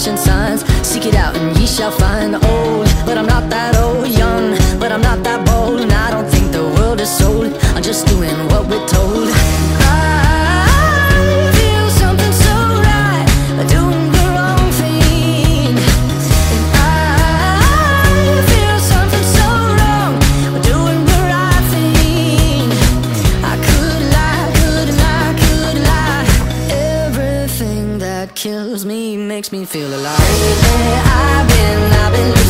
Flashing signs. Seek it out and ye shall find. Old, kills me, makes me feel alive. Lately, I've been, I've been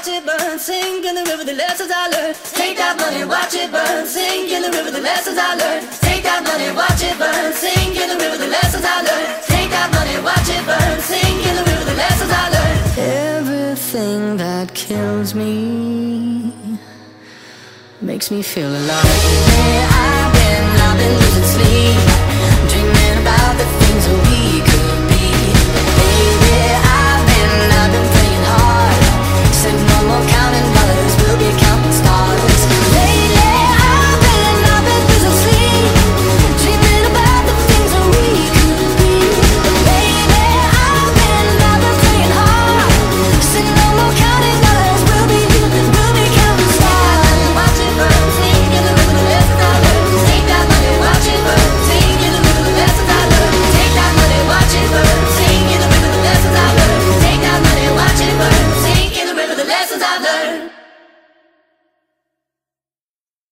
watch it burn, sink in the river, the lessons I learned. Take that money, watch it burn, sink in the river, the lessons I learned. Take that money, watch it burn, sink in the river, the lessons I learned. Take that money, watch it burn, sink in the river, the lessons I learned. Everything that kills me makes me feel alive. Hey, I've been, I've been